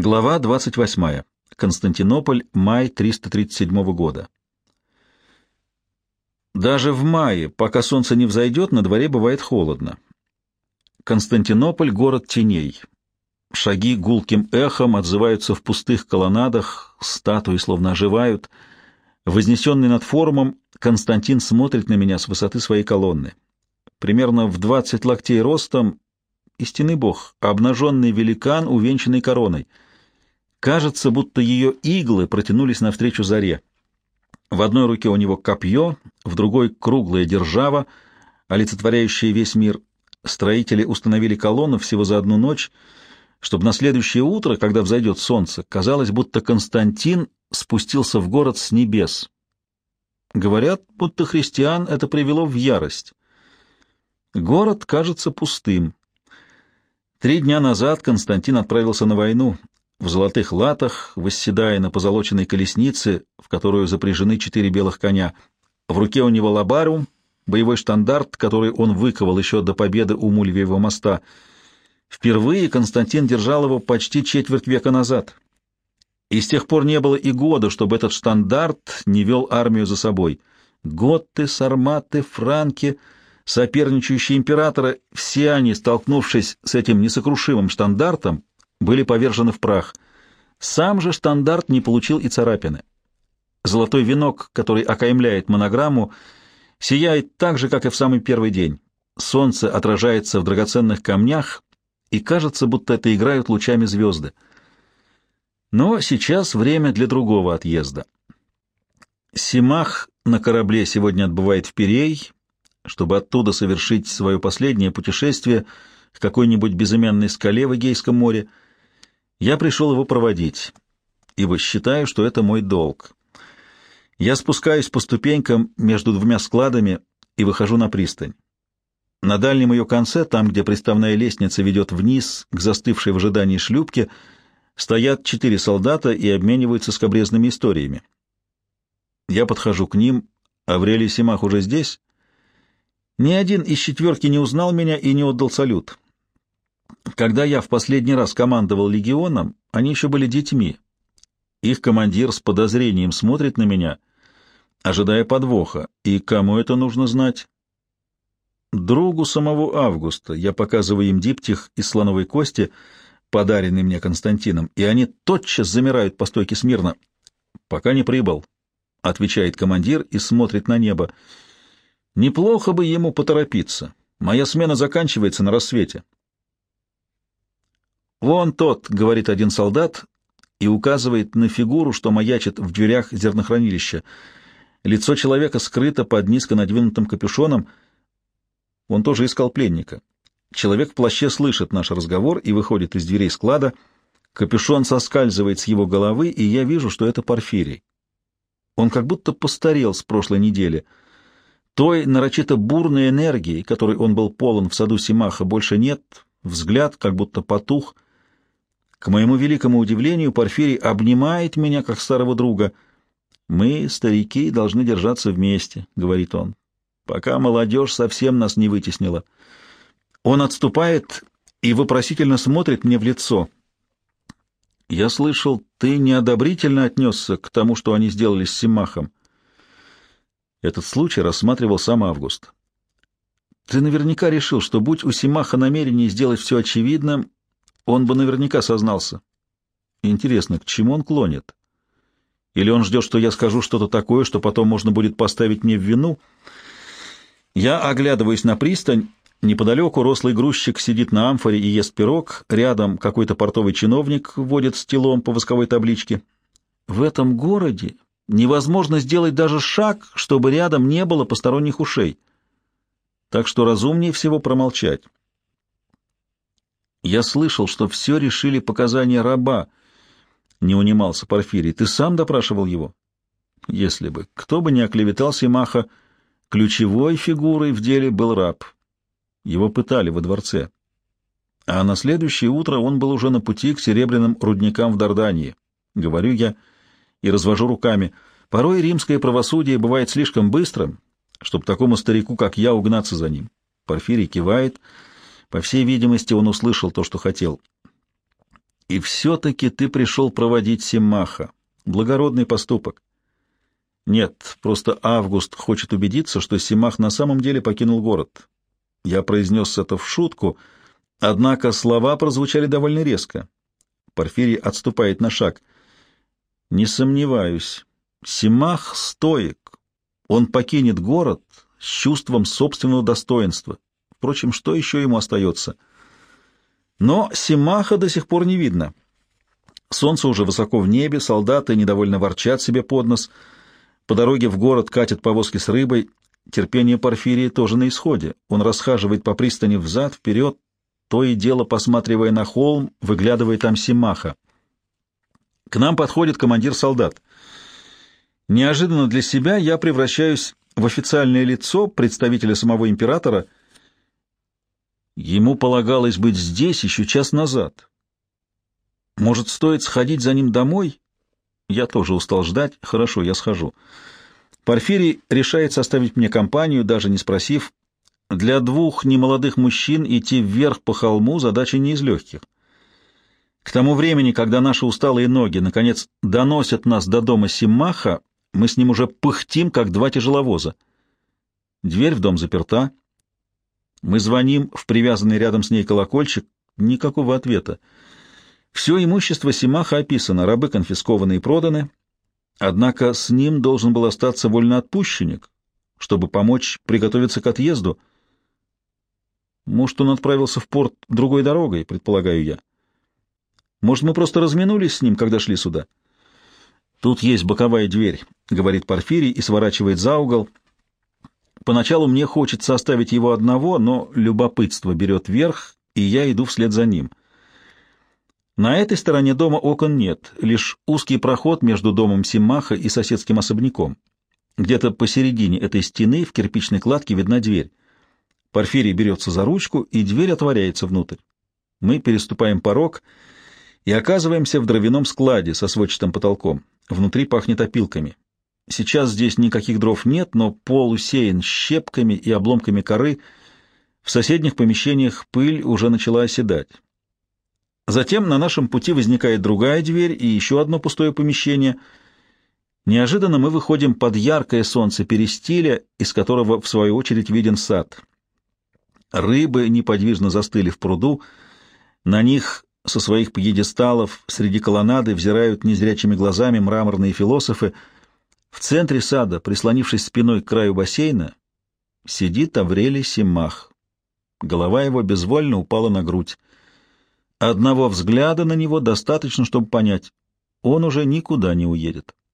Глава 28. Константинополь, май 337 года. Даже в мае, пока солнце не взойдет, на дворе бывает холодно. Константинополь — город теней. Шаги гулким эхом отзываются в пустых колоннадах, статуи словно оживают. Вознесенный над форумом, Константин смотрит на меня с высоты своей колонны. Примерно в двадцать локтей ростом истинный бог, обнаженный великан, увенчанный короной — Кажется, будто ее иглы протянулись навстречу заре. В одной руке у него копье, в другой — круглая держава, олицетворяющая весь мир. Строители установили колонну всего за одну ночь, чтобы на следующее утро, когда взойдет солнце, казалось, будто Константин спустился в город с небес. Говорят, будто христиан это привело в ярость. Город кажется пустым. Три дня назад Константин отправился на войну, в золотых латах, восседая на позолоченной колеснице, в которую запряжены четыре белых коня. В руке у него лабарум, боевой штандарт, который он выковал еще до победы у Мульвиева моста. Впервые Константин держал его почти четверть века назад. И с тех пор не было и года, чтобы этот штандарт не вел армию за собой. Готты, сарматы, франки, соперничающие императоры, все они, столкнувшись с этим несокрушимым штандартом, были повержены в прах. Сам же штандарт не получил и царапины. Золотой венок, который окаймляет монограмму, сияет так же, как и в самый первый день. Солнце отражается в драгоценных камнях, и кажется, будто это играют лучами звезды. Но сейчас время для другого отъезда. Симах на корабле сегодня отбывает в Пирей, чтобы оттуда совершить свое последнее путешествие к какой-нибудь безымянной скале в Эгейском море — я пришел его проводить, ибо считаю, что это мой долг. Я спускаюсь по ступенькам между двумя складами и выхожу на пристань. На дальнем ее конце, там, где приставная лестница ведет вниз к застывшей в ожидании шлюпке, стоят четыре солдата и обмениваются скобрезными историями. Я подхожу к ним. Аврелий Симах уже здесь? Ни один из четверки не узнал меня и не отдал салют. Когда я в последний раз командовал легионом, они еще были детьми. Их командир с подозрением смотрит на меня, ожидая подвоха. И кому это нужно знать? Другу самого Августа. Я показываю им диптих из слоновой кости, подаренный мне Константином, и они тотчас замирают по стойке смирно. «Пока не прибыл», — отвечает командир и смотрит на небо. «Неплохо бы ему поторопиться. Моя смена заканчивается на рассвете». «Вон тот», — говорит один солдат и указывает на фигуру, что маячит в дверях зернохранилища. Лицо человека скрыто под низко надвинутым капюшоном. Он тоже искал пленника. Человек в плаще слышит наш разговор и выходит из дверей склада. Капюшон соскальзывает с его головы, и я вижу, что это Порфирий. Он как будто постарел с прошлой недели. Той нарочито бурной энергии, которой он был полон в саду Симаха, больше нет, взгляд как будто потух — к моему великому удивлению, Порфирий обнимает меня, как старого друга. «Мы, старики, должны держаться вместе», — говорит он, — «пока молодежь совсем нас не вытеснила». Он отступает и вопросительно смотрит мне в лицо. «Я слышал, ты неодобрительно отнесся к тому, что они сделали с Симахом». Этот случай рассматривал сам Август. «Ты наверняка решил, что, будь у Симаха намерение сделать все очевидным, он бы наверняка сознался. Интересно, к чему он клонит? Или он ждет, что я скажу что-то такое, что потом можно будет поставить мне в вину? Я оглядываюсь на пристань. Неподалеку рослый грузчик сидит на амфоре и ест пирог. Рядом какой-то портовый чиновник водит стелом по восковой табличке. В этом городе невозможно сделать даже шаг, чтобы рядом не было посторонних ушей. Так что разумнее всего промолчать. Я слышал, что все решили показания раба. Не унимался Порфирий. Ты сам допрашивал его? Если бы. Кто бы ни оклеветал Симаха, ключевой фигурой в деле был раб. Его пытали во дворце. А на следующее утро он был уже на пути к серебряным рудникам в Дардании. Говорю я и развожу руками. Порой римское правосудие бывает слишком быстрым, чтобы такому старику, как я, угнаться за ним. Порфирий кивает — по всей видимости, он услышал то, что хотел. И все-таки ты пришел проводить Симаха. Благородный поступок. Нет, просто Август хочет убедиться, что Симах на самом деле покинул город. Я произнес это в шутку, однако слова прозвучали довольно резко. Порфирий отступает на шаг. Не сомневаюсь. Симах стоик. Он покинет город с чувством собственного достоинства. Впрочем, что еще ему остается? Но Симаха до сих пор не видно. Солнце уже высоко в небе, солдаты недовольно ворчат себе под нос — по дороге в город катят повозки с рыбой. Терпение Порфирии тоже на исходе. Он расхаживает по пристани взад, вперед, то и дело, посматривая на холм, выглядывая там Симаха. К нам подходит командир солдат. Неожиданно для себя я превращаюсь в официальное лицо представителя самого императора. Ему полагалось быть здесь еще час назад. Может, стоит сходить за ним домой я тоже устал ждать. Хорошо, я схожу. Порфирий решает составить мне компанию, даже не спросив. Для двух немолодых мужчин идти вверх по холму задача не из легких. К тому времени, когда наши усталые ноги, наконец, доносят нас до дома Симаха, мы с ним уже пыхтим, как два тяжеловоза. Дверь в дом заперта. Мы звоним в привязанный рядом с ней колокольчик. Никакого ответа. Все имущество Симаха описано, рабы конфискованы и проданы, однако с ним должен был остаться вольноотпущенник, чтобы помочь приготовиться к отъезду. Может, он отправился в порт другой дорогой, предполагаю я. Может, мы просто разминулись с ним, когда шли сюда? Тут есть боковая дверь, — говорит Порфирий и сворачивает за угол. Поначалу мне хочется оставить его одного, но любопытство берет верх, и я иду вслед за ним. На этой стороне дома окон нет, лишь узкий проход между домом Симаха и соседским особняком. Где-то посередине этой стены в кирпичной кладке видна дверь. Порфирий берется за ручку, и дверь отворяется внутрь. Мы переступаем порог и оказываемся в дровяном складе со сводчатым потолком. Внутри пахнет опилками. Сейчас здесь никаких дров нет, но пол усеян щепками и обломками коры. В соседних помещениях пыль уже начала оседать. Затем на нашем пути возникает другая дверь и еще одно пустое помещение. Неожиданно мы выходим под яркое солнце перистиля, из которого, в свою очередь, виден сад. Рыбы неподвижно застыли в пруду, на них со своих пьедесталов среди колоннады взирают незрячими глазами мраморные философы. В центре сада, прислонившись спиной к краю бассейна, сидит Аврелий Симах. Голова его безвольно упала на грудь. Одного взгляда на него достаточно, чтобы понять, он уже никуда не уедет.